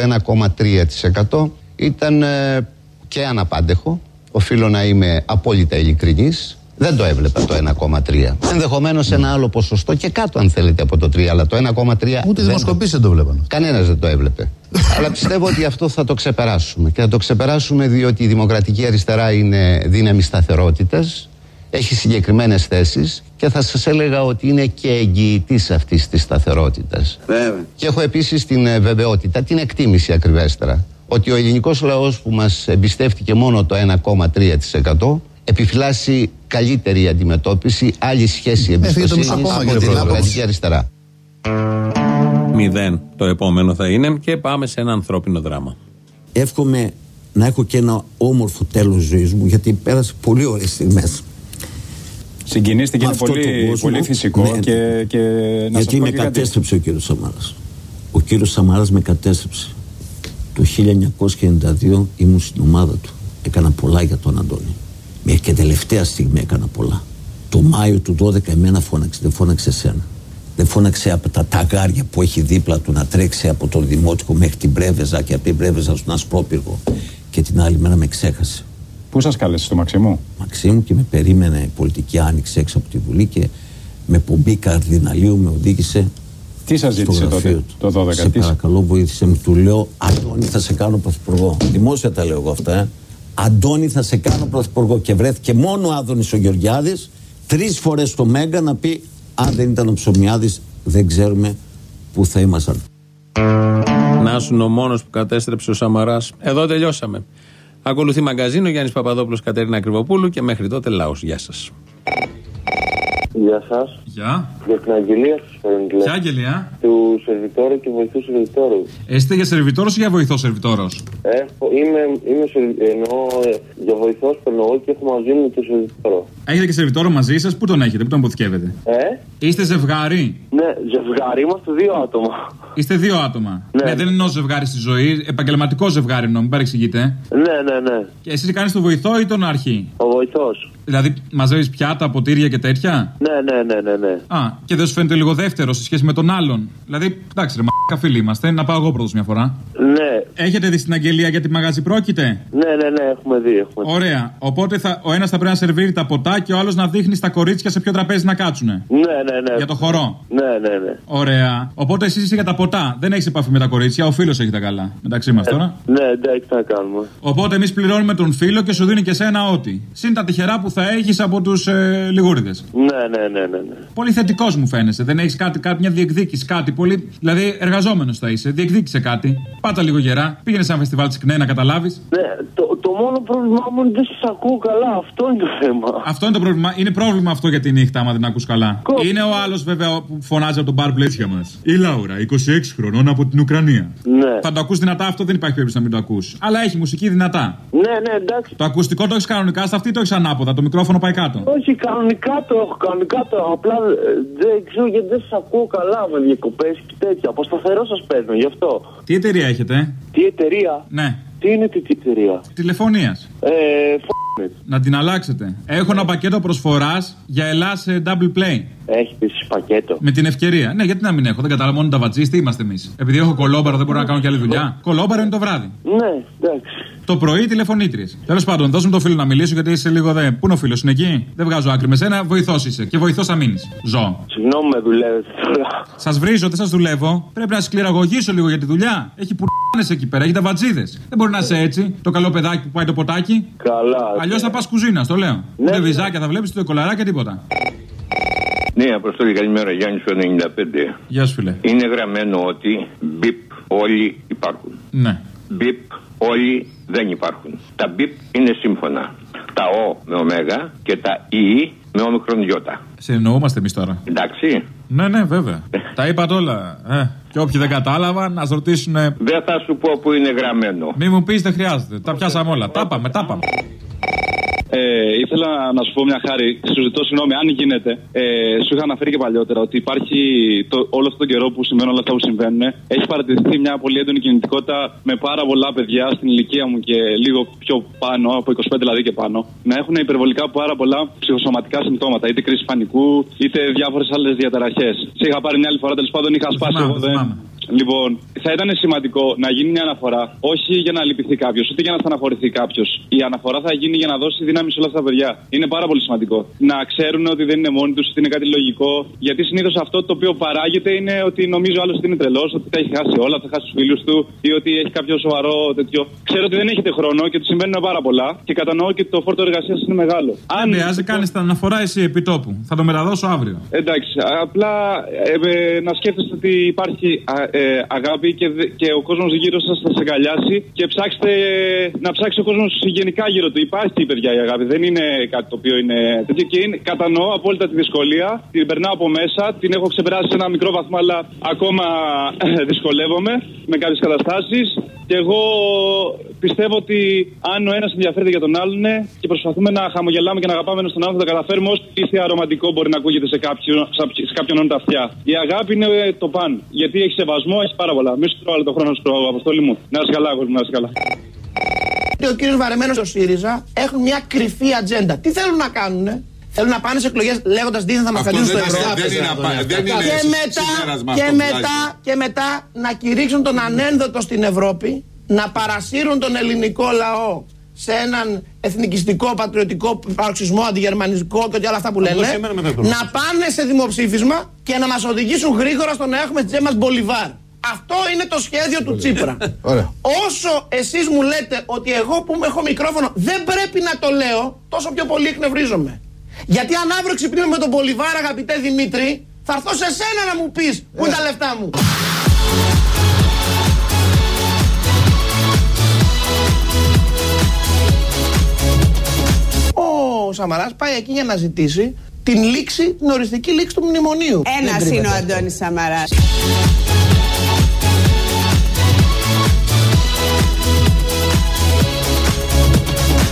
1,3% ήταν ε, και αναπάντεχο. Οφείλω να είμαι απόλυτα ειλικρινής. Δεν το έβλεπα το 1,3. Ενδεχομένως ένα άλλο ποσοστό και κάτω, αν θέλετε, από το 3. Αλλά το 1,3. Ούτε οι δημοσκοπήσεις δεν το βλέπαν. Κανένας δεν το έβλεπε. αλλά πιστεύω ότι αυτό θα το ξεπεράσουμε. Και θα το ξεπεράσουμε διότι η Δημοκρατική Αριστερά είναι δύναμη σταθερότητας. Έχει συγκεκριμένες θέσεις και θα σας έλεγα ότι είναι και εγγυητής αυτής της σταθερότητας. Βέβαια. Και έχω επίσης την ε, βεβαιότητα, την εκτίμηση ακριβέστερα, ότι ο ελληνικός λαός που μας εμπιστεύτηκε μόνο το 1,3% επιφυλάσσει καλύτερη αντιμετώπιση, άλλη σχέση Έφυγε το μισό εμπιστοσύνη κόμμα, από κύριε την Πρόεδρε. Δημοκρατική Αριστερά. Μηδέν το επόμενο θα είναι και πάμε σε ένα ανθρώπινο δράμα. Εύχομαι να έχω και ένα όμορφο τέλος ζωής μου γιατί πέρασε πολύ ωραίες στιγμές. Συγκινήστηκε είναι Αυτό πολύ, το κόσμο. πολύ φυσικό Ναι, και, και να σας γιατί πω με και γιατί. κατέστρεψε ο κύριος Σαμάρας. Ο κύριος Σαμάρας με κατέστρεψε. Το 1992 ήμουν στην ομάδα του. Έκανα πολλά για τον Αντώνη. Μέχρι και τελευταία στιγμή έκανα πολλά. Το Μάιο του 12 εμένα φώναξε, δεν φώναξε εσένα. Δεν φώναξε από τα ταγάρια που έχει δίπλα του να τρέξει από τον Δημότικο μέχρι την Πρέβεζα και από την Πρέβεζα στον Ασπρόπυργο. Και την άλλη μέρα με ξέχασε. Πού σας κάλεσε στο Μαξίμου; Μαξίμου και με περίμενε πολιτική άνοιξη έξω από τη Βουλή και με πομπή καρδιναλίου με οδήγησε Τι σας στο ζήτησε γραφείο τότε, του. το 12, Σε τι- παρακαλώ βοήθησε με. Του λέω Αντώνη θα σε κάνω πρωθυπουργό. Δημόσια τα λέω εγώ αυτά. Ε. Αντώνη θα σε κάνω πρωθυπουργό. Και βρέθηκε μόνο ο Άδωνης ο Γεωργιάδης τρεις φορές στο Μέγκα να πει αν δεν ήταν ο Ψωμιάδης δεν ξέρουμε πού θα ήμασταν. Να ήσουν ο μόνος που κατέστρεψε ο Σαμαράς. Εδώ τελειώσαμε. Ακολουθεί μαγκαζίνο Γιάννης Παπαδόπουλος Κατερίνα Κρυβοπούλου και μέχρι τότε λαός. Γεια σας. Γεια σας. Γεια. Για την αγγελία σας παίρνω τηλέφωνο. Ποια αγγελία; Του σερβιτόρου και βοηθού σερβιτόρου. Είστε για σερβιτόρο ή για βοηθό σερβιτόρος; Έχω, είμαι, είμαι σερ- εννοώ ε, για βοηθός παίρνω εγώ και έχω μαζί μου το σερβιτόρο. Έχετε και σερβιτόρο μαζί σας, πού τον έχετε, πού τον αποθηκεύετε; Ε, Είστε ζευγάρι; ναι, ζευγάρι είμαστε δύο άτομα. Είστε δύο άτομα. Ναι. δεν εννοώ ζευγάρι στη ζωή, επαγγελματικό ζευγάρι εννοώ, μην παρεξηγείτε. Ναι, ναι, ναι. Και εσύ κάνεις τον βοηθό ή τον αρχή; Ο βοηθός. Δηλαδή μαζεύεις πιάτα, ποτήρια και τέτοια; Ναι, ναι, ναι, ναι, ναι. Α, και δεν σου φαίνεται λίγο δεύτερο σε σχέση με τον άλλον; Δηλαδή, εντάξει, ρε μα φίλοι είμαστε, να πάω εγώ πρώτος μια φορά. Ναι, Έχετε δει στην αγγελία για τι μαγαζί πρόκειται; ναι, ναι, ναι, έχουμε δει. Έχουμε δει. Ωραία. Οπότε θα, ο ένας θα πρέπει να σερβίρει τα ποτά και ο άλλος να δείχνει στα κορίτσια σε ποιο τραπέζι να κάτσουνε. Ναι, ναι, ναι. Για το χορό. Ναι, ναι, ναι. Ωραία. Οπότε εσύ είσαι για τα ποτά. Δεν έχεις επαφή με τα κορίτσια. Ο φίλος έχει τα καλά. Μεταξύ μας τώρα. Ναι, εντάξει, τι να κάνουμε. Οπότε εμείς πληρώνουμε τον φίλο και σου δίνει και σένα ό,τι. Συν τα τυχερά που θα έχεις από τους ε, λιγούριδες. Ναι, ναι, ναι, ναι. ναι. Πολύ θετικός μου φαίνεσαι. Δεν έχεις κάτι, κάτι, μια διεκδίκηση, κάτι πολύ. Δηλαδή, εργαζόμενος θα είσαι. Διεκδίκησε κάτι. Πάτα λίγο γερά. Πήγαινε σε ένα φεστιβάλ της ΚΝΕ να καταλάβεις. Ναι, το, το μόνο πρόβλημά μου είναι ότι δεν σας ακούω καλά. Αυτό είναι το θέμα. Αυτό είναι το πρόβλημα. Είναι πρόβλημα αυτό για τη νύχτα, άμα δεν ακούς καλά. Είναι ο άλλος βέβαια που φωνάζει από τον μπαρ πλέτσια μας. Η Λάουρα, 26 χρονών από την Ουκρανία. Ναι. Θα το ακούς δυνατά αυτό, δεν υπάρχει περίπτωση να μην το ακούς. Αλλά έχει μουσική δυνατά. Ναι, ναι, εντάξει. Το ακουστικό το έχεις κανονικά, στα αυτή το έχεις ανάποδα. Το μικρόφωνο πάει κάτω. Όχι, κανονικά το έχω, κανονικά το έχω. Απλά ε, δεν ξέρω γιατί δεν σας ακούω καλά με διακοπέ και τέτοια. Από σταθερό σας παίρνω, γι' αυτό. Τι εταιρεία έχετε, Τι εταιρεία; Ναι. Τι είναι τι, τι εταιρεία; Τηλεφωνίας. Ε, f***ed. Να την αλλάξετε. Έχω ένα πακέτο προσφοράς για Ελλάς σε double play. Έχετε εσείς πακέτο. Με την ευκαιρία. Ναι, γιατί να μην έχω. Δεν κατάλαβα μόνο τα βατζή, τι είμαστε εμείς. Επειδή έχω κολόμπαρο, δεν μπορώ να κάνω και άλλη δουλειά. Κολόμπαρο είναι το βράδυ. Ναι, εντάξει. Το πρωί τηλεφωνήτριες. Τέλος πάντων, δώσ' μου το φίλο να μιλήσω γιατί είσαι λίγο δε. Πού είναι ο φίλος, είναι εκεί; Δεν βγάζω άκρη με σένα, βοηθός είσαι. Και βοηθός θα μείνεις. Ζω. Συγγνώμη με δουλεύετε τώρα. Σας βρίζω, δεν σας δουλεύω. Πρέπει να σκληραγωγήσω λίγο για τη δουλειά. Έχει πουρνέ εκεί πέρα, έχει τα βατζίδε. Δεν μπορεί να είσαι έτσι. Το καλό παιδάκι που πάει το ποτάκι. Καλά. Αλλιώς θα πας κουζίνα, το λέω. Ναι. Ούτε βυζάκια θα βλέπεις, ούτε κολαράκια, τίποτα. Ναι, Αποστόλη, καλημέρα. Γιάννης του 95. Γεια σου, φίλε. Είναι γραμμένο ότι μπιπ όλοι υπάρχουν. Ναι. Μπιπ όλοι δεν υπάρχουν. Τα μπιπ είναι σύμφωνα. Τα ο με ωμέγα και τα ι με όμικρον γιώτα. Συνεννοούμαστε εμείς τώρα. Εντάξει. Ναι, ναι, βέβαια. τα είπατε όλα. Ε. Και όποιοι δεν κατάλαβαν, ας ρωτήσουν. Δεν θα σου πω που είναι γραμμένο. Μη μου πεις, δεν χρειάζεται. Τα πιάσαμε όλα. Τα πάμε, τα πάμε. Ε, ήθελα να σου πω μια χάρη. Σου ζητώ συγγνώμη, αν γίνεται. Ε, σου είχα αναφέρει και παλιότερα ότι υπάρχει το, όλο αυτόν τον καιρό που συμβαίνουν όλα αυτά που συμβαίνουν. Έχει παρατηρηθεί μια πολύ έντονη κινητικότητα με πάρα πολλά παιδιά στην ηλικία μου και λίγο πιο πάνω, από 25 δηλαδή και πάνω, να έχουν υπερβολικά πάρα πολλά ψυχοσωματικά συμπτώματα. Είτε κρίση πανικού, είτε διάφορες άλλες διαταραχές. Σε είχα πάρει μια άλλη φορά, τέλος πάντων είχα σπάσει εγώ. Δεν... Λοιπόν, θα ήταν σημαντικό να γίνει μια αναφορά, όχι για να λυπηθεί κάποιος, ούτε για να στεναχωρηθεί κάποιος. Η αναφορά θα γίνει για να δώσει δύναμη σε όλα αυτά τα παιδιά. Είναι πάρα πολύ σημαντικό. Να ξέρουν ότι δεν είναι μόνοι τους, ότι είναι κάτι λογικό. Γιατί συνήθως αυτό το οποίο παράγεται είναι ότι νομίζω άλλος ότι είναι τρελός, ότι τα έχει χάσει όλα, θα χάσει τους φίλους του ή ότι έχει κάποιο σοβαρό τέτοιο. Ξέρω ότι δεν έχετε χρόνο και ότι συμβαίνουν πάρα πολλά και κατανοώ και το φόρτο εργασίας είναι μεγάλο. Αν χρειάζεται, κάνει την αναφορά εσύ επί τόπου. Θα το μεταδώσω αύριο. Εντάξει, απλά ε, ε, να σκέφτεστε ότι υπάρχει ε, αγάπη και, και ο κόσμος γύρω σας θα σε αγκαλιάσει και ψάξτε να ψάξει ο κόσμος γενικά γύρω του. Υπάρχει παιδιά η αγάπη, δεν είναι κάτι το οποίο είναι τέτοιο και είναι, κατανοώ απόλυτα τη δυσκολία. Την περνάω από μέσα, την έχω ξεπεράσει σε ένα μικρό βαθμό, αλλά ακόμα δυσκολεύομαι με κάποιες καταστάσεις. Και εγώ πιστεύω ότι αν ο ένας ενδιαφέρεται για τον άλλον και προσπαθούμε να χαμογελάμε και να αγαπάμε ένα τον άλλον, θα τα καταφέρουμε όσο ήθια αρωματικό μπορεί να ακούγεται σε κάποιον, σε κάποιον όντα αυτιά. Η αγάπη είναι το παν. Γιατί έχει σεβασμό, έχει πάρα πολλά. Μη σου τρώω άλλο το χρόνο σου, αποστόλη μου. Να είσαι καλά, κόσμο, να είσαι καλά. Ο κύριος Βαρεμένος στο ΣΥΡΙΖΑ έχουν μια κρυφή ατζέντα. Τι θέλουν να κάνουν, Θέλουν να πάνε σε εκλογές λέγοντας δίθεν θα μα κρατήσουν στο ευρώ. Και μετά, και, μετά, και μετά να κηρύξουν τον ανένδοτο στην Ευρώπη, να παρασύρουν τον ελληνικό λαό σε έναν εθνικιστικό, πατριωτικό παροξισμό, αντιγερμανιστικό και ό,τι άλλα αυτά που λένε, να πάνε σε δημοψήφισμα και να μας οδηγήσουν γρήγορα στο να έχουμε τι μα Μπολιβάρ. Αυτό είναι το σχέδιο του Τσίπρα. Όσο εσείς μου λέτε ότι εγώ που έχω μικρόφωνο δεν πρέπει να το λέω, τόσο πιο πολύ εκνευρίζομαι. Γιατί αν αύριο ξυπνήσουμε με τον Μπολιβάρ, αγαπητέ Δημήτρη, θα έρθω σε σένα να μου πεις πού είναι τα λεφτά μου. Ο Σαμαράς πάει εκεί για να ζητήσει την λήξη, την οριστική λήξη του μνημονίου. Ένας είναι ο Αντώνης Σαμαράς.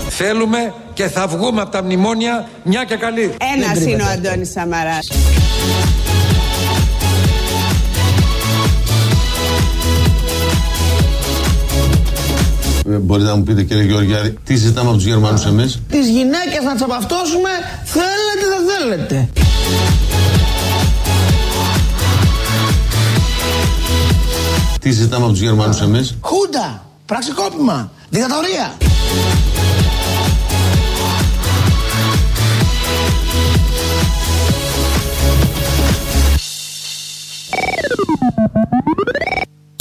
Θέλουμε και θα βγούμε από τα μνημόνια μια και καλή. Ένας είναι ο Αντώνης Σαμαράς. Μπορείτε να μου πείτε κύριε Γεωργιάδη, τι ζητάμε από τους Γερμανούς εμείς; Τις γυναίκες να τσαπαυτώσουμε, θέλετε δεν θέλετε. Τι ζητάμε από τους Γερμανούς εμείς; Χούντα, πραξικόπημα, δικτατορία.